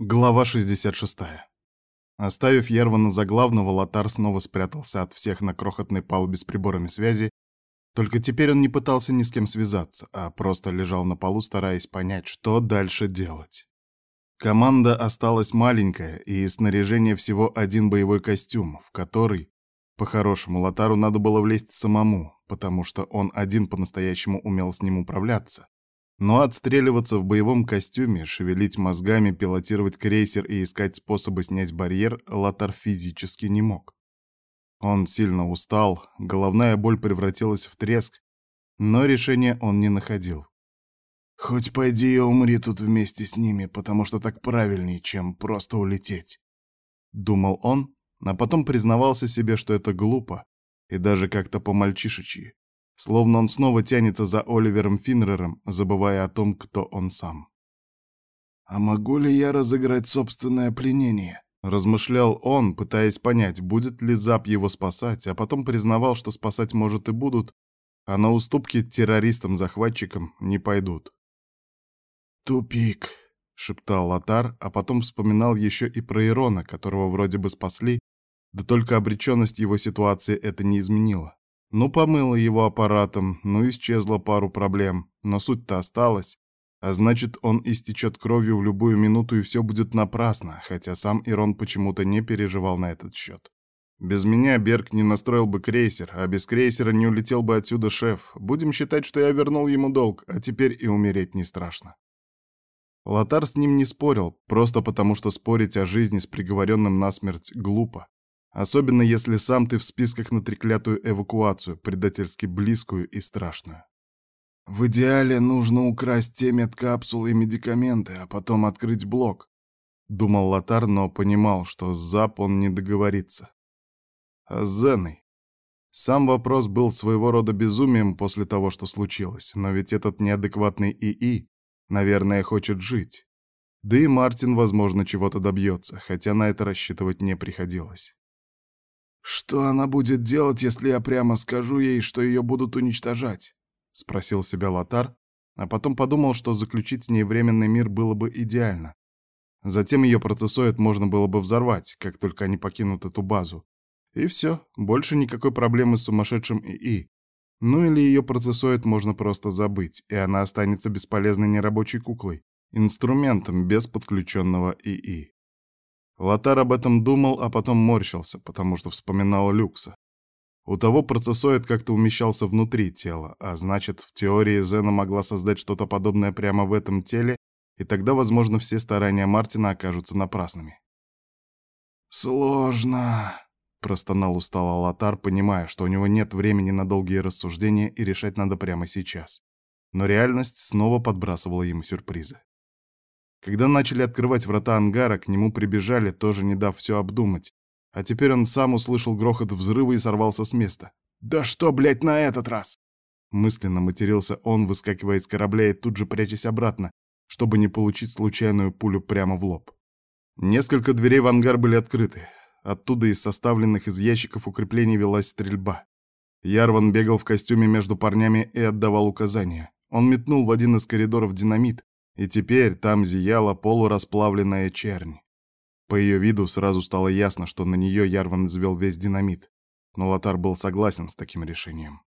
Глава 66. Оставив Ярвана за главного, Лотар снова спрятался от всех на крохотной палубе с приборами связи, только теперь он не пытался ни с кем связаться, а просто лежал на полу, стараясь понять, что дальше делать. Команда осталась маленькая, и из снаряжения всего один боевой костюм, в который, по-хорошему, Лотару надо было влезть самому, потому что он один по-настоящему умел с ним управляться. Но отстреливаться в боевом костюме, шевелить мозгами, пилотировать крейсер и искать способы снять барьер Лотар физически не мог. Он сильно устал, головная боль превратилась в треск, но решения он не находил. «Хоть пойди и умри тут вместе с ними, потому что так правильнее, чем просто улететь», — думал он, а потом признавался себе, что это глупо и даже как-то по-мальчишечьи. Словно он снова тянется за Оливером Финнером, забывая о том, кто он сам. «А могу ли я разыграть собственное пленение?» Размышлял он, пытаясь понять, будет ли Зап его спасать, а потом признавал, что спасать, может, и будут, а на уступки террористам-захватчикам не пойдут. «Тупик», — шептал Лотар, а потом вспоминал еще и про Ирона, которого вроде бы спасли, да только обреченность его ситуации это не изменила. Ну, помыло его аппаратом, ну, исчезла пару проблем, но суть-то осталась. А значит, он истечет кровью в любую минуту, и все будет напрасно, хотя сам Ирон почему-то не переживал на этот счет. Без меня Берг не настроил бы крейсер, а без крейсера не улетел бы отсюда шеф. Будем считать, что я вернул ему долг, а теперь и умереть не страшно. Лотар с ним не спорил, просто потому что спорить о жизни с приговоренным насмерть глупо. Особенно если сам ты в списках на треклятую эвакуацию, предательски близкую и страшную. В идеале нужно украсть те медкапсулы и медикаменты, а потом открыть блок. Думал Лотар, но понимал, что с Зап он не договорится. А с Зеной? Сам вопрос был своего рода безумием после того, что случилось, но ведь этот неадекватный ИИ, наверное, хочет жить. Да и Мартин, возможно, чего-то добьется, хотя на это рассчитывать не приходилось. «Что она будет делать, если я прямо скажу ей, что ее будут уничтожать?» — спросил себя Лотар, а потом подумал, что заключить с ней временный мир было бы идеально. Затем ее процессоид можно было бы взорвать, как только они покинут эту базу. И все, больше никакой проблемы с сумасшедшим ИИ. Ну или ее процессоид можно просто забыть, и она останется бесполезной нерабочей куклой, инструментом без подключенного ИИ. Лотар об этом думал, а потом морщился, потому что вспоминал Люкса. У того процессоид как-то умещался внутри тела, а значит, в теории Зена могла создать что-то подобное прямо в этом теле, и тогда, возможно, все старания Мартина окажутся напрасными. «Сложно», — простонал устало Лотар, понимая, что у него нет времени на долгие рассуждения и решать надо прямо сейчас. Но реальность снова подбрасывала ему сюрпризы. Когда начали открывать врата ангара, к нему прибежали, тоже не дав все обдумать. А теперь он сам услышал грохот взрыва и сорвался с места. «Да что, блядь, на этот раз?» Мысленно матерился он, выскакивая из корабля и тут же прячась обратно, чтобы не получить случайную пулю прямо в лоб. Несколько дверей в ангар были открыты. Оттуда из составленных из ящиков укреплений велась стрельба. Ярван бегал в костюме между парнями и отдавал указания. Он метнул в один из коридоров динамит, и теперь там зияла полурасплавленная чернь. По ее виду сразу стало ясно, что на нее Ярван извел весь динамит, но Лотар был согласен с таким решением.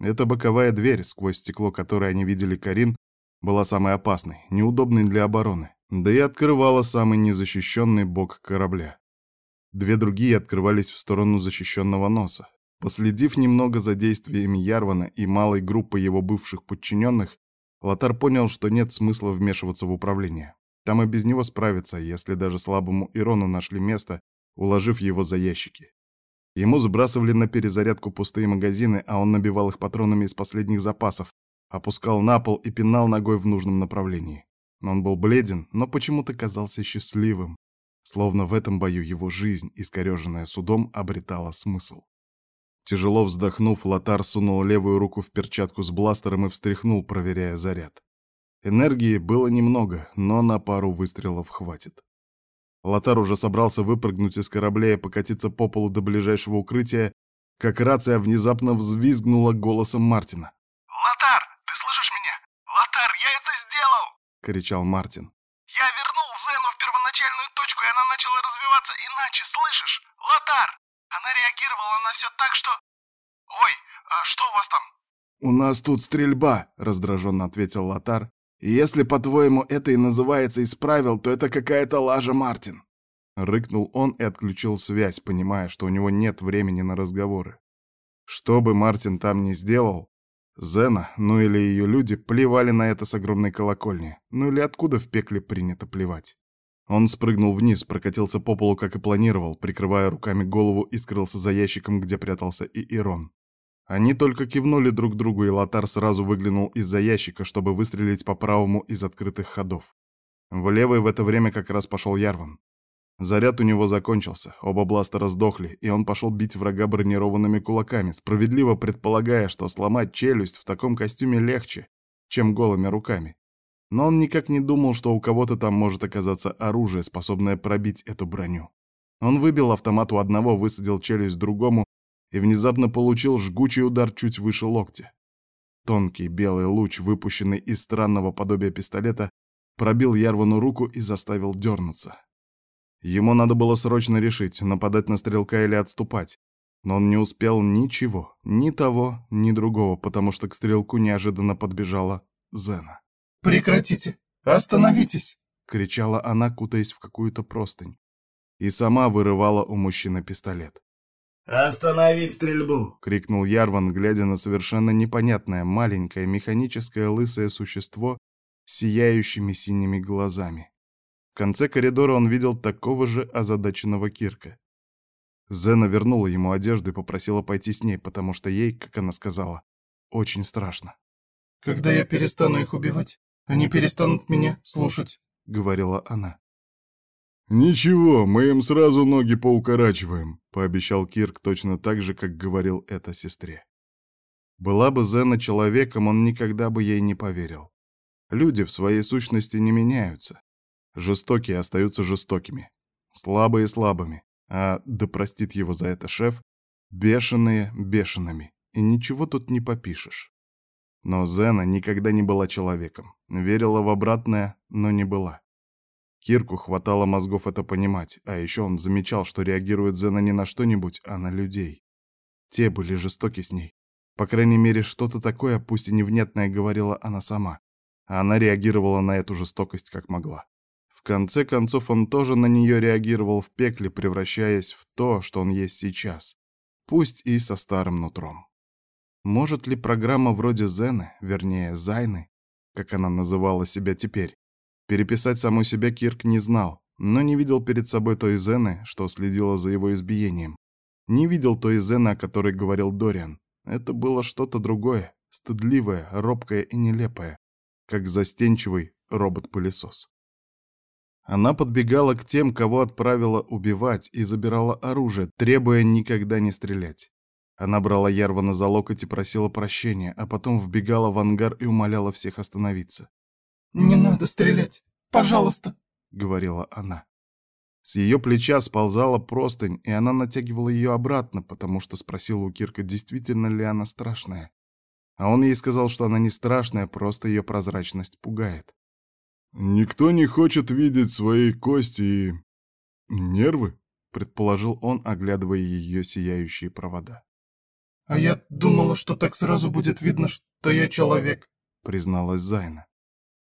Эта боковая дверь, сквозь стекло которой они видели Карин, была самой опасной, неудобной для обороны, да и открывала самый незащищенный бок корабля. Две другие открывались в сторону защищенного носа. Последив немного за действиями Ярвана и малой группы его бывших подчиненных, Лотар понял, что нет смысла вмешиваться в управление. Там и без него справиться, если даже слабому Ирону нашли место, уложив его за ящики. Ему сбрасывали на перезарядку пустые магазины, а он набивал их патронами из последних запасов, опускал на пол и пинал ногой в нужном направлении. Он был бледен, но почему-то казался счастливым, словно в этом бою его жизнь, искореженная судом, обретала смысл. Тяжело вздохнув, Лотар сунул левую руку в перчатку с бластером и встряхнул, проверяя заряд. Энергии было немного, но на пару выстрелов хватит. Лотар уже собрался выпрыгнуть из корабля и покатиться по полу до ближайшего укрытия, как рация внезапно взвизгнула голосом Мартина. «Лотар, ты слышишь меня? Лотар, я это сделал!» — кричал Мартин. «Я вернул Зену в начальную точку, и она начала развиваться иначе, слышишь? Лотар! Она реагировала на все так, что... Ой, а что у вас там? «У нас тут стрельба», — раздраженно ответил Лотар. «Если, по-твоему, это и называется исправил, то это какая-то лажа, Мартин». Рыкнул он и отключил связь, понимая, что у него нет времени на разговоры. Что бы Мартин там ни сделал, Зена, ну или ее люди, плевали на это с огромной колокольни. Ну или откуда в пекле принято плевать. Он спрыгнул вниз, прокатился по полу, как и планировал, прикрывая руками голову и скрылся за ящиком, где прятался и Ирон. Они только кивнули друг другу, и Лотар сразу выглянул из-за ящика, чтобы выстрелить по правому из открытых ходов. В левый в это время как раз пошел Ярван. Заряд у него закончился, оба бластера сдохли, и он пошел бить врага бронированными кулаками, справедливо предполагая, что сломать челюсть в таком костюме легче, чем голыми руками. Но он никак не думал, что у кого-то там может оказаться оружие, способное пробить эту броню. Он выбил автомат у одного, высадил челюсть другому и внезапно получил жгучий удар чуть выше локтя. Тонкий белый луч, выпущенный из странного подобия пистолета, пробил Ярвану руку и заставил дернуться. Ему надо было срочно решить, нападать на стрелка или отступать. Но он не успел ничего, ни того, ни другого, потому что к стрелку неожиданно подбежала Зена. «Прекратите! Остановитесь!» — кричала она, кутаясь в какую-то простынь. И сама вырывала у мужчины пистолет. «Остановить стрельбу!» — крикнул Ярван, глядя на совершенно непонятное маленькое механическое лысое существо с сияющими синими глазами. В конце коридора он видел такого же озадаченного Кирка. Зена вернула ему одежду и попросила пойти с ней, потому что ей, как она сказала, очень страшно. «Когда я перестану их убивать, они перестанут меня слушать», — говорила она. «Ничего, мы им сразу ноги поукорачиваем», — пообещал Кирк точно так же, как говорил это сестре. Была бы Зена человеком, он никогда бы ей не поверил. Люди в своей сущности не меняются. Жестокие остаются жестокими, слабые слабыми, а, да простит его за это шеф, бешеные бешеными, и ничего тут не попишешь. Но Зена никогда не была человеком, верила в обратное, но не была. Кирку хватало мозгов это понимать, а еще он замечал, что реагирует Зена не на что-нибудь, а на людей. Те были жестоки с ней. По крайней мере, что-то такое, пусть и невнятное, говорила она сама. А она реагировала на эту жестокость как могла. В конце концов, он тоже на нее реагировал в пекле, превращаясь в то, что он есть сейчас. Пусть и со старым нутром. Может ли программа вроде Зены, вернее, Зайны, как она называла себя теперь, переписать саму себя Кирк не знал, но не видел перед собой той Зены, что следила за его избиением. Не видел той Зены, о которой говорил Дориан. Это было что-то другое, стыдливое, робкое и нелепое, как застенчивый робот-пылесос. Она подбегала к тем, кого отправила убивать, и забирала оружие, требуя никогда не стрелять. Она брала Ярвана за локоть и просила прощения, а потом вбегала в ангар и умоляла всех остановиться. «Не надо стрелять! Пожалуйста!» — говорила она. С ее плеча сползала простынь, и она натягивала ее обратно, потому что спросила у Кирка, действительно ли она страшная. А он ей сказал, что она не страшная, просто ее прозрачность пугает. «Никто не хочет видеть свои кости и... нервы», — предположил он, оглядывая ее сияющие провода. «А я думала, что так сразу будет видно, что я человек», — призналась Зайна.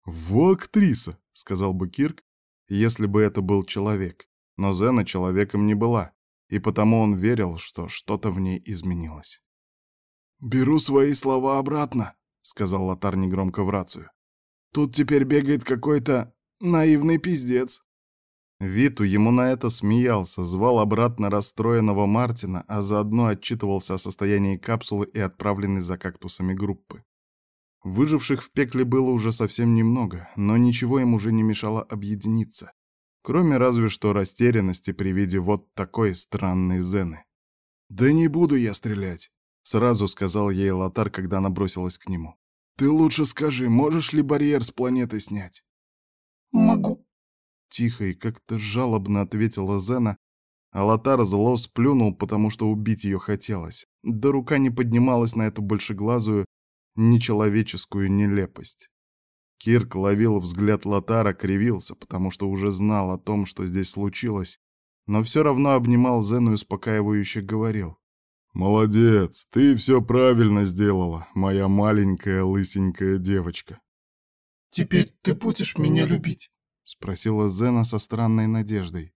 «Во актриса», — сказал бы Кирк, если бы это был человек. Но Зена человеком не была, и потому он верил, что что-то в ней изменилось. «Беру свои слова обратно», — сказал Лотар негромко в рацию. Тут теперь бегает какой-то наивный пиздец. Виту ему на это смеялся, звал обратно расстроенного Мартина, а заодно отчитывался о состоянии капсулы и отправленной за кактусами группы. Выживших в пекле было уже совсем немного, но ничего им уже не мешало объединиться, кроме разве что растерянности при виде вот такой странной Зены. «Да не буду я стрелять», — сразу сказал ей Лотар, когда она бросилась к нему. Ты лучше скажи, можешь ли барьер с планеты снять? Могу. Тихо и как-то жалобно ответила Зена, а Лотар зло сплюнул, потому что убить ее хотелось. Да рука не поднималась на эту большеглазую, нечеловеческую нелепость. Кирк ловил взгляд Лотара, кривился, потому что уже знал о том, что здесь случилось, но все равно обнимал Зену и успокаивающе говорил. «Молодец, ты все правильно сделала, моя маленькая лысенькая девочка». «Теперь ты будешь меня любить?» — спросила Зена со странной надеждой.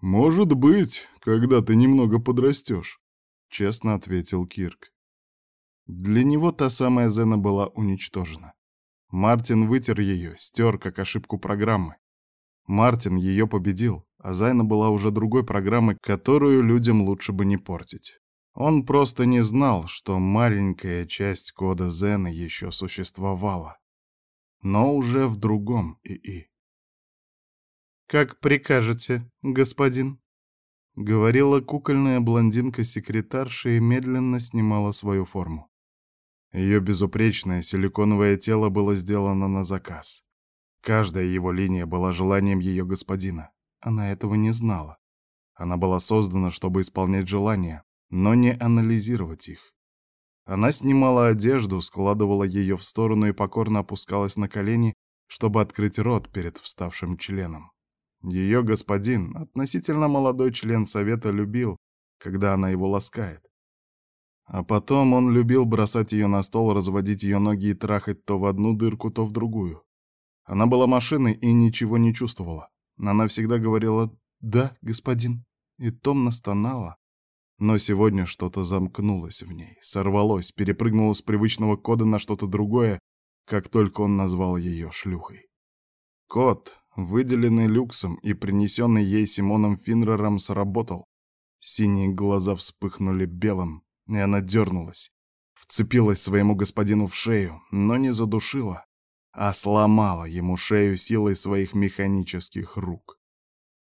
«Может быть, когда ты немного подрастешь», — честно ответил Кирк. Для него та самая Зена была уничтожена. Мартин вытер ее, стер как ошибку программы. Мартин ее победил, а Зайна была уже другой программой, которую людям лучше бы не портить. Он просто не знал, что маленькая часть кода Зены еще существовала. Но уже в другом ИИ. «Как прикажете, господин?» — говорила кукольная блондинка-секретарша и медленно снимала свою форму. Ее безупречное силиконовое тело было сделано на заказ. Каждая его линия была желанием ее господина. Она этого не знала. Она была создана, чтобы исполнять желания, но не анализировать их. Она снимала одежду, складывала ее в сторону и покорно опускалась на колени, чтобы открыть рот перед вставшим членом. Ее господин, относительно молодой член совета, любил, когда она его ласкает. А потом он любил бросать ее на стол, разводить ее ноги и трахать то в одну дырку, то в другую. Она была машиной и ничего не чувствовала. Она всегда говорила «да, господин», и томно стонала. Но сегодня что-то замкнулось в ней, сорвалось, перепрыгнуло с привычного кода на что-то другое, как только он назвал ее шлюхой. Код, выделенный люксом и принесенный ей Симоном Финрером, сработал. Синие глаза вспыхнули белым, и она дернулась. Вцепилась своему господину в шею, но не задушила, а сломала ему шею силой своих механических рук.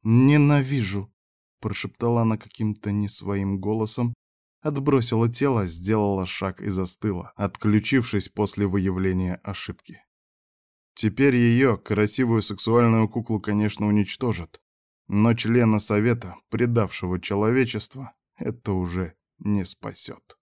«Ненавижу!» — прошептала она каким-то не своим голосом, отбросила тело, сделала шаг и застыла, отключившись после выявления ошибки. Теперь ее, красивую сексуальную куклу, конечно, уничтожат, но члена совета, предавшего человечество, это уже не спасет.